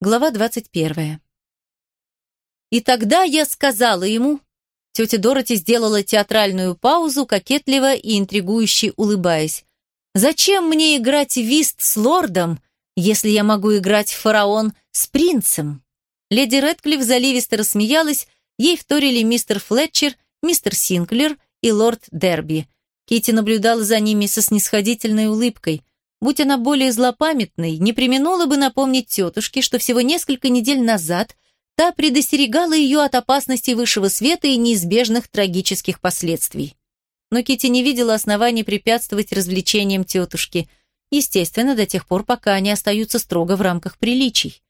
Глава 21. И тогда я сказала ему... Тетя Дороти сделала театральную паузу, кокетливо и интригующе улыбаясь. «Зачем мне играть вист с лордом, если я могу играть фараон с принцем?» Леди Рэдклифф заливисто рассмеялась, ей вторили мистер Флетчер, мистер Синклер и лорд Дерби. Кити наблюдала за ними со снисходительной улыбкой. Будь она более злопамятной, не применула бы напомнить тетушке, что всего несколько недель назад та предостерегала ее от опасности высшего света и неизбежных трагических последствий. Но Кити не видела оснований препятствовать развлечениям тетушки, естественно, до тех пор, пока они остаются строго в рамках приличий.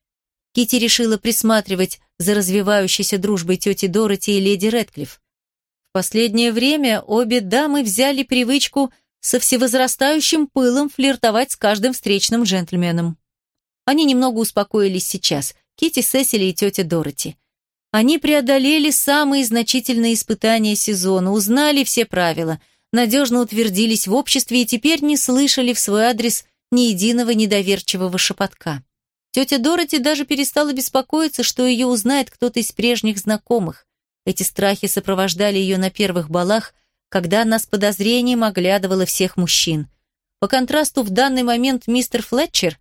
Кити решила присматривать за развивающейся дружбой тети Дороти и леди Рэдклифф. В последнее время обе дамы взяли привычку – со всевозрастающим пылом флиртовать с каждым встречным джентльменом. Они немного успокоились сейчас, Кити, Сесили и тетя Дороти. Они преодолели самые значительные испытания сезона, узнали все правила, надежно утвердились в обществе и теперь не слышали в свой адрес ни единого недоверчивого шепотка. Тетя Дороти даже перестала беспокоиться, что ее узнает кто-то из прежних знакомых. Эти страхи сопровождали ее на первых балах – когда она с подозрением оглядывала всех мужчин. По контрасту, в данный момент мистер Флетчер,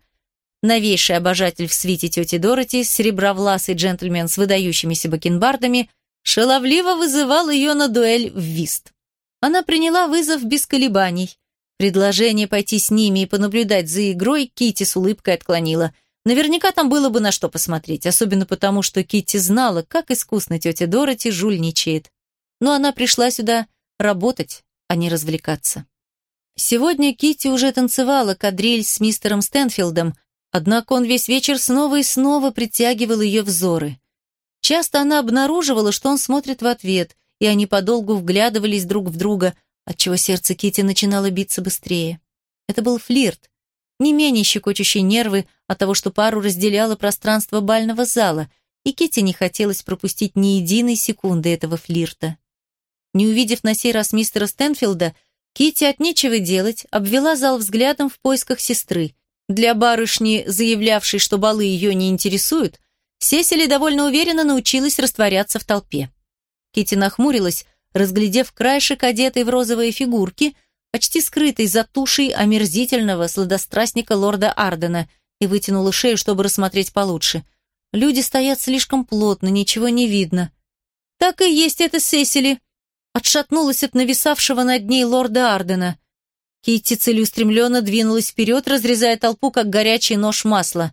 новейший обожатель в свите тети Дороти, серебровласый джентльмен с выдающимися бакенбардами, шаловливо вызывал ее на дуэль в вист. Она приняла вызов без колебаний. Предложение пойти с ними и понаблюдать за игрой Кити с улыбкой отклонила. Наверняка там было бы на что посмотреть, особенно потому, что Кити знала, как искусно тетя Дороти жульничает. Но она пришла сюда работать, а не развлекаться. Сегодня Кити уже танцевала кадриль с мистером Стэнфилдом, однако он весь вечер снова и снова притягивал ее взоры. Часто она обнаруживала, что он смотрит в ответ, и они подолгу вглядывались друг в друга, отчего сердце Кити начинало биться быстрее. Это был флирт, не менее щекочущий нервы от того, что пару разделяло пространство бального зала, и Кити не хотелось пропустить ни единой секунды этого флирта. Не увидев на сей раз мистера Стэнфилда, Кити от нечего делать обвела зал взглядом в поисках сестры. Для барышни, заявлявшей, что балы ее не интересуют, Сесили довольно уверенно научилась растворяться в толпе. Кити нахмурилась, разглядев краешек одетой в розовые фигурки, почти скрытой за тушей омерзительного сладострастника лорда Ардена, и вытянула шею, чтобы рассмотреть получше. Люди стоят слишком плотно, ничего не видно. «Так и есть это Сесили», отшатнулась от нависавшего над ней лорда Ардена. Китти целеустремленно двинулась вперед, разрезая толпу, как горячий нож масла.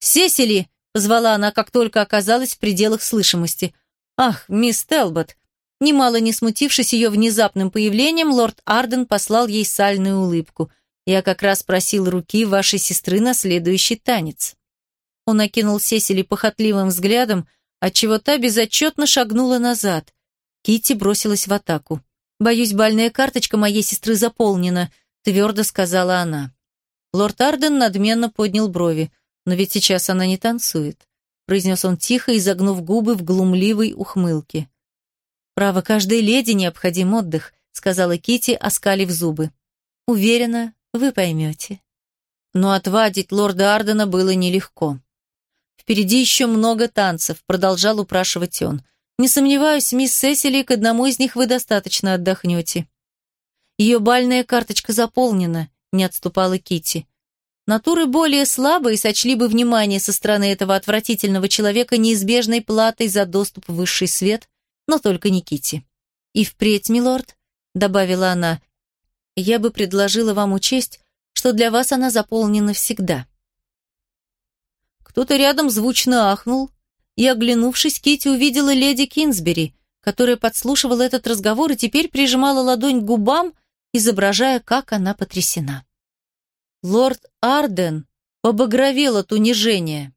«Сесили!» — позвала она, как только оказалась в пределах слышимости. «Ах, мисс Телбот!» Немало не смутившись ее внезапным появлением, лорд Арден послал ей сальную улыбку. «Я как раз просил руки вашей сестры на следующий танец». Он окинул Сесили похотливым взглядом, отчего та безотчетно шагнула назад. Кити бросилась в атаку. «Боюсь, бальная карточка моей сестры заполнена», — твердо сказала она. Лорд Арден надменно поднял брови. «Но ведь сейчас она не танцует», — произнес он тихо, изогнув губы в глумливой ухмылке. «Право, каждой леди необходим отдых», — сказала Кити, оскалив зубы. «Уверена, вы поймете». Но отвадить лорда Ардена было нелегко. «Впереди еще много танцев», — продолжал упрашивать он. Не сомневаюсь, мисс Сесили, к одному из них вы достаточно отдохнете. Ее бальная карточка заполнена, не отступала Кити. Натуры более слабые сочли бы внимание со стороны этого отвратительного человека неизбежной платой за доступ в высший свет, но только не Кити. И впредь, милорд, добавила она, я бы предложила вам учесть, что для вас она заполнена всегда. Кто-то рядом звучно ахнул, и, оглянувшись, Кити увидела леди Кинсбери, которая подслушивала этот разговор и теперь прижимала ладонь к губам, изображая, как она потрясена. Лорд Арден побагровел от унижения.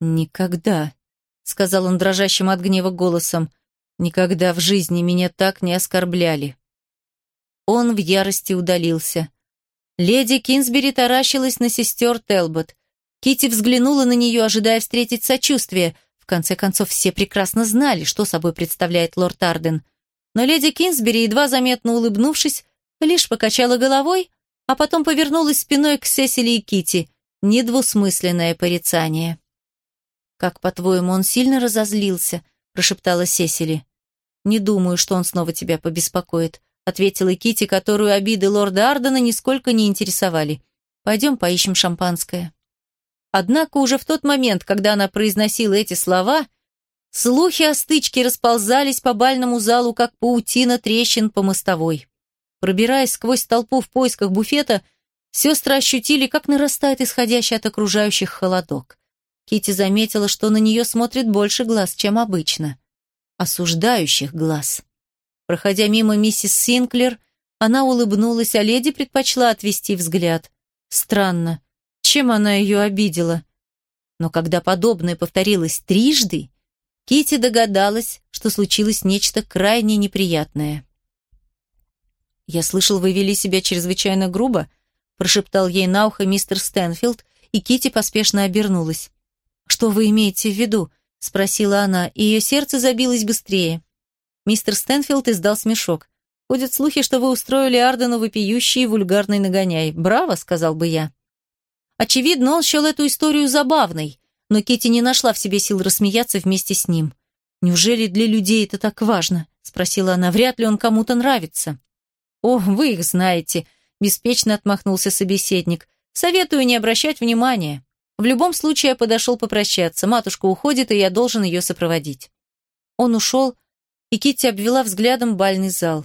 «Никогда», — сказал он дрожащим от гнева голосом, «никогда в жизни меня так не оскорбляли». Он в ярости удалился. Леди Кинсбери таращилась на сестер Телбот. Кити взглянула на нее, ожидая встретить сочувствие. В конце концов, все прекрасно знали, что собой представляет лорд Арден. Но леди Кинсбери, едва заметно улыбнувшись, лишь покачала головой, а потом повернулась спиной к Сесили и Кити. Недвусмысленное порицание. «Как, по-твоему, он сильно разозлился?» – прошептала Сесили. «Не думаю, что он снова тебя побеспокоит», – ответила Кити, которую обиды лорда Ардена нисколько не интересовали. «Пойдем поищем шампанское». Однако уже в тот момент, когда она произносила эти слова, слухи о стычке расползались по бальному залу, как паутина трещин по мостовой. Пробираясь сквозь толпу в поисках буфета, сестры ощутили, как нарастает исходящий от окружающих холодок. Кити заметила, что на нее смотрит больше глаз, чем обычно. Осуждающих глаз. Проходя мимо миссис Синклер, она улыбнулась, а леди предпочла отвести взгляд. Странно, чем она ее обидела? Но когда подобное повторилось трижды, Кити догадалась, что случилось нечто крайне неприятное. «Я слышал, вы вели себя чрезвычайно грубо», прошептал ей на ухо мистер Стэнфилд, и Кити поспешно обернулась. «Что вы имеете в виду?» — спросила она, и ее сердце забилось быстрее. Мистер Стэнфилд издал смешок. «Ходят слухи, что вы устроили Ардену вопиющий и вульгарный нагоняй. Браво!» — сказал бы я. Очевидно, он счел эту историю забавной, но Кити не нашла в себе сил рассмеяться вместе с ним. «Неужели для людей это так важно?» — спросила она. «Вряд ли он кому-то нравится». «О, вы их знаете», — беспечно отмахнулся собеседник. «Советую не обращать внимания. В любом случае я подошел попрощаться. Матушка уходит, и я должен ее сопроводить. Он ушел, и Китти обвела взглядом бальный зал.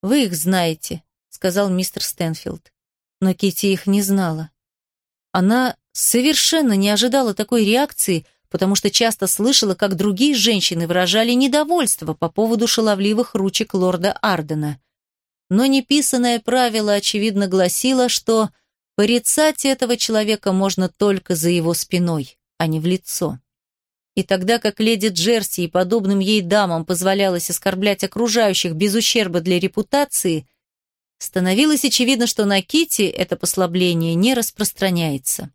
«Вы их знаете», — сказал мистер Стэнфилд. Но Китти их не знала. Она совершенно не ожидала такой реакции, потому что часто слышала, как другие женщины выражали недовольство по поводу шаловливых ручек лорда Ардена. Но неписанное правило, очевидно, гласило, что Порицать этого человека можно только за его спиной, а не в лицо. И тогда как леди Джерси и подобным ей дамам позволялось оскорблять окружающих без ущерба для репутации, становилось очевидно, что на Кити это послабление не распространяется.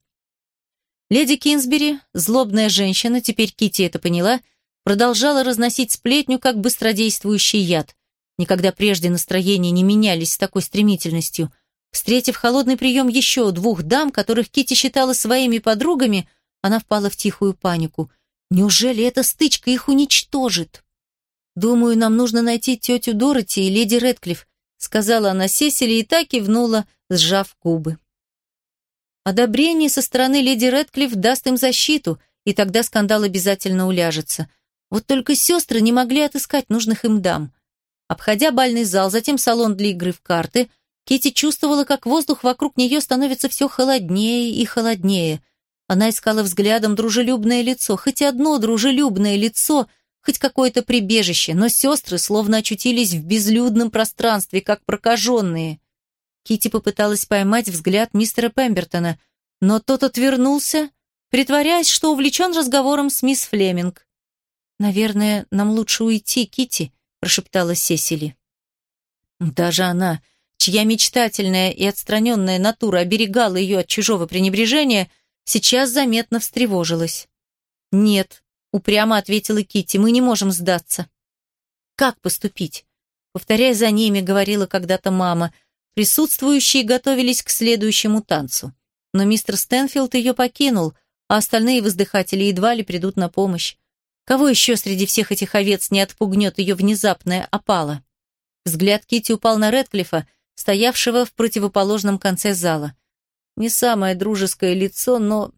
Леди Кинсбери, злобная женщина, теперь Кити это поняла, продолжала разносить сплетню как быстродействующий яд. Никогда прежде настроения не менялись с такой стремительностью – Встретив холодный прием еще двух дам, которых Кити считала своими подругами, она впала в тихую панику. Неужели эта стычка их уничтожит? «Думаю, нам нужно найти тетю Дороти и леди Редклифф», сказала она Сесили и так кивнула, сжав губы. Одобрение со стороны леди Редклифф даст им защиту, и тогда скандал обязательно уляжется. Вот только сестры не могли отыскать нужных им дам. Обходя бальный зал, затем салон для игры в карты – Кити чувствовала, как воздух вокруг нее становится все холоднее и холоднее. Она искала взглядом дружелюбное лицо, хоть одно дружелюбное лицо, хоть какое-то прибежище, но сестры словно очутились в безлюдном пространстве, как прокаженные. Кити попыталась поймать взгляд мистера Пембертона, но тот отвернулся, притворяясь, что увлечен разговором с мисс Флеминг. «Наверное, нам лучше уйти, Кити, прошептала Сесили. Даже она, чья мечтательная и отстраненная натура оберегала ее от чужого пренебрежения, сейчас заметно встревожилась. «Нет», — упрямо ответила Кити, — «мы не можем сдаться». «Как поступить?» Повторяя за ними, говорила когда-то мама. Присутствующие готовились к следующему танцу. Но мистер Стэнфилд ее покинул, а остальные воздыхатели едва ли придут на помощь. Кого еще среди всех этих овец не отпугнет ее внезапная опала? Взгляд Кити упал на Редклифа, стоявшего в противоположном конце зала. Не самое дружеское лицо, но...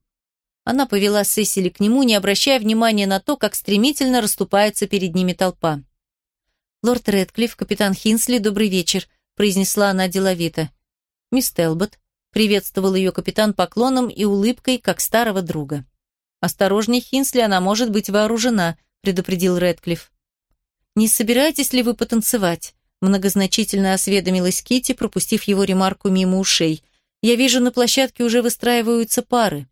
Она повела Сесили к нему, не обращая внимания на то, как стремительно расступается перед ними толпа. «Лорд Рэдклифф, капитан Хинсли, добрый вечер», — произнесла она деловито. «Мисс Телбот», — приветствовал ее капитан поклоном и улыбкой, как старого друга. «Осторожней, Хинсли, она может быть вооружена», — предупредил Рэдклифф. «Не собираетесь ли вы потанцевать?» Многозначительно осведомилась Кити, пропустив его ремарку мимо ушей. «Я вижу, на площадке уже выстраиваются пары».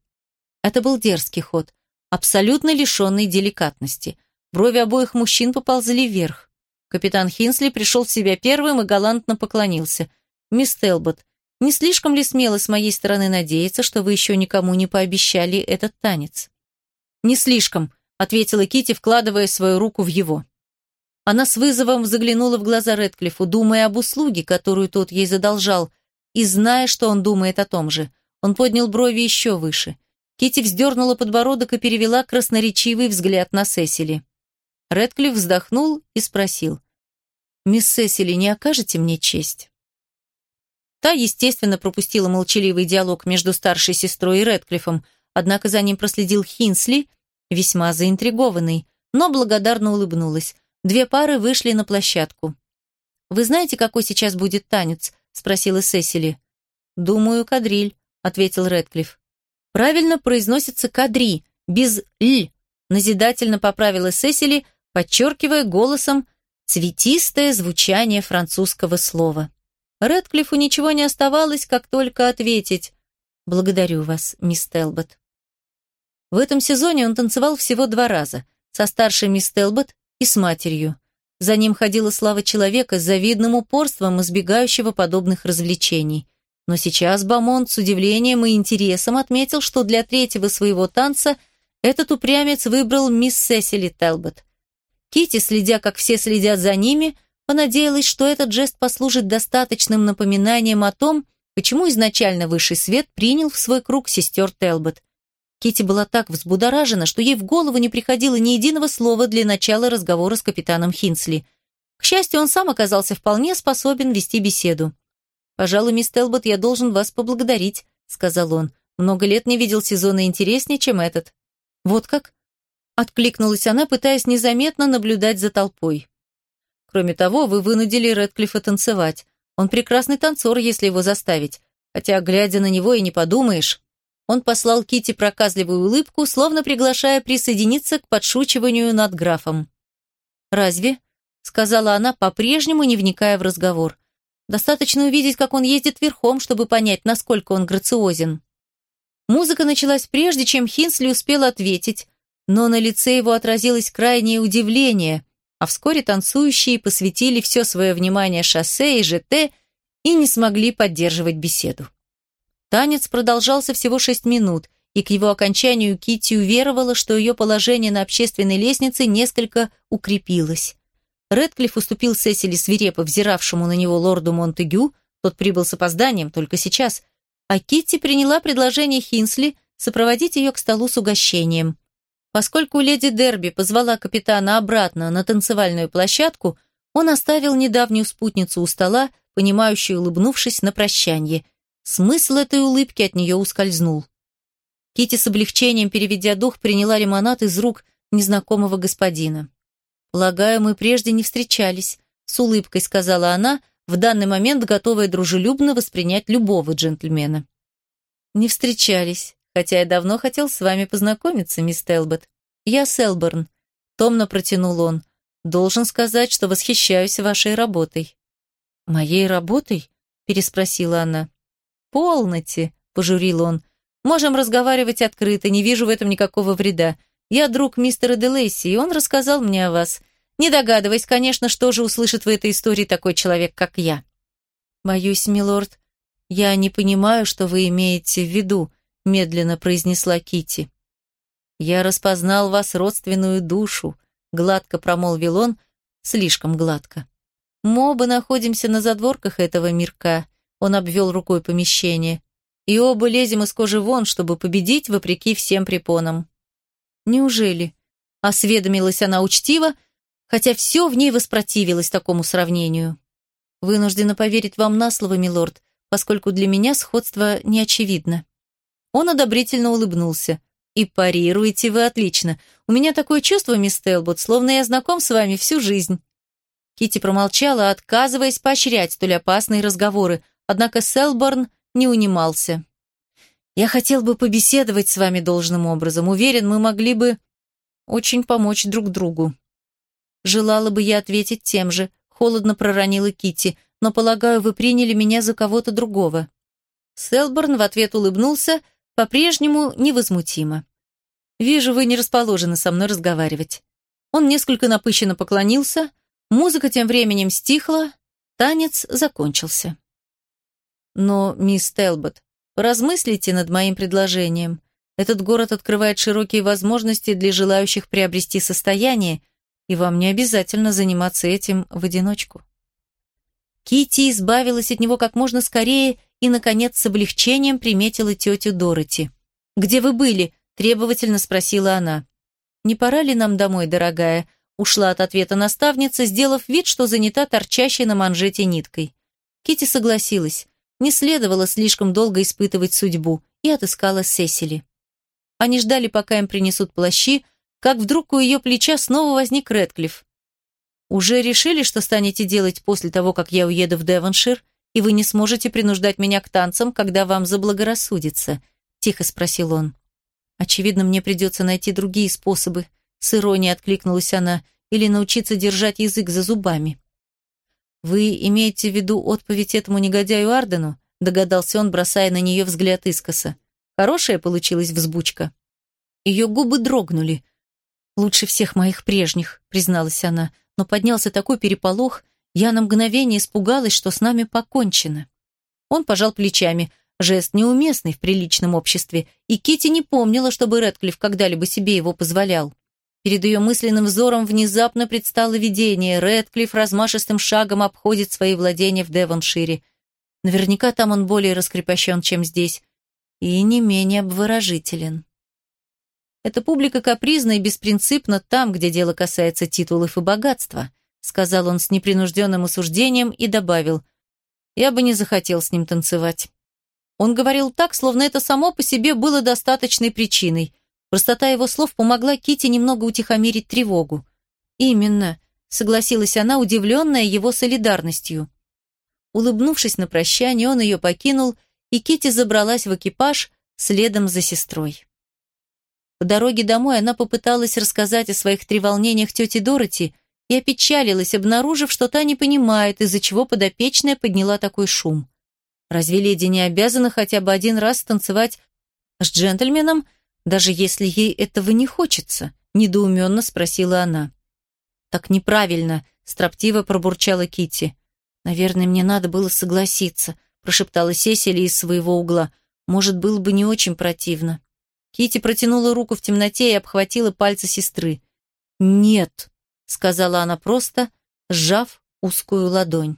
Это был дерзкий ход, абсолютно лишенный деликатности. Брови обоих мужчин поползли вверх. Капитан Хинсли пришел в себя первым и галантно поклонился. «Мисс Телбот, не слишком ли смело с моей стороны надеяться, что вы еще никому не пообещали этот танец?» «Не слишком», — ответила Кити, вкладывая свою руку в его. Она с вызовом заглянула в глаза Редклифу, думая об услуге, которую тот ей задолжал, и зная, что он думает о том же. Он поднял брови еще выше. Кити вздернула подбородок и перевела красноречивый взгляд на Сесили. Редклифф вздохнул и спросил. «Мисс Сесили, не окажете мне честь?» Та, естественно, пропустила молчаливый диалог между старшей сестрой и Редклиффом, однако за ним проследил Хинсли, весьма заинтригованный, но благодарно улыбнулась. Две пары вышли на площадку. «Вы знаете, какой сейчас будет танец?» – спросила Сесили. «Думаю, кадриль», – ответил Редклифф. «Правильно произносится кадри, без «л», – назидательно поправила Сесили, подчеркивая голосом цветистое звучание французского слова. Редклиффу ничего не оставалось, как только ответить «Благодарю вас, мисс Телбот». В этом сезоне он танцевал всего два раза – со старшей мисс Телбот и с матерью. За ним ходила слава человека с завидным упорством, избегающего подобных развлечений. Но сейчас Бамонт с удивлением и интересом отметил, что для третьего своего танца этот упрямец выбрал мисс Сесили Телбот. Кити, следя, как все следят за ними, понадеялась, что этот жест послужит достаточным напоминанием о том, почему изначально высший свет принял в свой круг сестер Телбот. Кити была так взбудоражена, что ей в голову не приходило ни единого слова для начала разговора с капитаном Хинсли. К счастью, он сам оказался вполне способен вести беседу. «Пожалуй, мисс Телбот, я должен вас поблагодарить», — сказал он. «Много лет не видел сезона интереснее, чем этот». «Вот как?» — откликнулась она, пытаясь незаметно наблюдать за толпой. «Кроме того, вы вынудили Рэдклиффа танцевать. Он прекрасный танцор, если его заставить. Хотя, глядя на него, и не подумаешь...» Он послал Кити проказливую улыбку, словно приглашая присоединиться к подшучиванию над графом. «Разве?» — сказала она, по-прежнему не вникая в разговор. «Достаточно увидеть, как он ездит верхом, чтобы понять, насколько он грациозен». Музыка началась прежде, чем Хинсли успел ответить, но на лице его отразилось крайнее удивление, а вскоре танцующие посвятили все свое внимание шоссе и ЖТ и не смогли поддерживать беседу. Танец продолжался всего шесть минут, и к его окончанию Кити уверовала, что ее положение на общественной лестнице несколько укрепилось. Редклифф уступил Сесили свирепо взиравшему на него лорду Монтегю, тот прибыл с опозданием только сейчас, а Китти приняла предложение Хинсли сопроводить ее к столу с угощением. Поскольку леди Дерби позвала капитана обратно на танцевальную площадку, он оставил недавнюю спутницу у стола, понимающую, улыбнувшись на прощанье, Смысл этой улыбки от нее ускользнул. Кити с облегчением, переведя дух, приняла лимонад из рук незнакомого господина. «Полагаю, мы прежде не встречались», — с улыбкой сказала она, в данный момент готовая дружелюбно воспринять любого джентльмена. «Не встречались, хотя я давно хотел с вами познакомиться, мисс Телбот. Я Селборн», — томно протянул он. «Должен сказать, что восхищаюсь вашей работой». «Моей работой?» — переспросила она. «Полноте», — пожурил он. «Можем разговаривать открыто, не вижу в этом никакого вреда. Я друг мистера Делейси, и он рассказал мне о вас. Не догадываясь, конечно, что же услышит в этой истории такой человек, как я». «Боюсь, милорд, я не понимаю, что вы имеете в виду», — медленно произнесла Кити. «Я распознал вас родственную душу», — гладко промолвил он, слишком гладко. «Мы оба находимся на задворках этого мирка, он обвел рукой помещение. И оба лезем из кожи вон, чтобы победить, вопреки всем препонам. Неужели? Осведомилась она учтиво, хотя все в ней воспротивилось такому сравнению. Вынуждена поверить вам на слово, милорд, поскольку для меня сходство не очевидно. Он одобрительно улыбнулся. «И парируете вы отлично. У меня такое чувство, мисс Телбот, словно я знаком с вами всю жизнь». Кити промолчала, отказываясь поощрять столь опасные разговоры, Однако Селборн не унимался. «Я хотел бы побеседовать с вами должным образом. Уверен, мы могли бы очень помочь друг другу». Желала бы я ответить тем же, холодно проронила Кити, но, полагаю, вы приняли меня за кого-то другого. Селборн в ответ улыбнулся, по-прежнему невозмутимо. «Вижу, вы не расположены со мной разговаривать». Он несколько напыщенно поклонился, музыка тем временем стихла, танец закончился. Но, мисс Телбот, размыслите над моим предложением. Этот город открывает широкие возможности для желающих приобрести состояние, и вам не обязательно заниматься этим в одиночку. Кити избавилась от него как можно скорее и, наконец, с облегчением приметила тетю Дороти. Где вы были?» – требовательно спросила она. «Не пора ли нам домой, дорогая?» – ушла от ответа наставница, сделав вид, что занята торчащей на манжете ниткой. Кити согласилась. Не следовало слишком долго испытывать судьбу и отыскала Сесили. Они ждали, пока им принесут плащи, как вдруг у ее плеча снова возник Рэдклифф. «Уже решили, что станете делать после того, как я уеду в Девоншир, и вы не сможете принуждать меня к танцам, когда вам заблагорассудится?» – тихо спросил он. «Очевидно, мне придется найти другие способы», – с иронией откликнулась она, «или научиться держать язык за зубами». «Вы имеете в виду отповедь этому негодяю Ардену?» – догадался он, бросая на нее взгляд искоса. «Хорошая получилась взбучка». Ее губы дрогнули – «Лучше всех моих прежних», — призналась она, но поднялся такой переполох, я на мгновение испугалась, что с нами покончено. Он пожал плечами, жест неуместный в приличном обществе, и Кити не помнила, чтобы Рэдклифф когда-либо себе его позволял. Перед ее мысленным взором внезапно предстало видение. Рэдклифф размашистым шагом обходит свои владения в Девоншире. Наверняка там он более раскрепощен, чем здесь, и не менее обворожителен. Эта публика капризна и беспринципна там, где дело касается титулов и богатства», сказал он с непринужденным осуждением и добавил, «Я бы не захотел с ним танцевать». Он говорил так, словно это само по себе было достаточной причиной. Простота его слов помогла Кити немного утихомирить тревогу. «Именно», — согласилась она, удивленная его солидарностью. Улыбнувшись на прощание, он ее покинул, и Кити забралась в экипаж следом за сестрой. По дороге домой она попыталась рассказать о своих треволнениях тете Дороти и опечалилась, обнаружив, что та не понимает, из-за чего подопечная подняла такой шум. Разве леди не обязана хотя бы один раз танцевать с джентльменом, даже если ей этого не хочется? Недоуменно спросила она. Так неправильно, строптиво пробурчала Кити. Наверное, мне надо было согласиться, прошептала Сесили из своего угла. Может, было бы не очень противно. Кити протянула руку в темноте и обхватила пальцы сестры. «Нет», — сказала она просто, сжав узкую ладонь.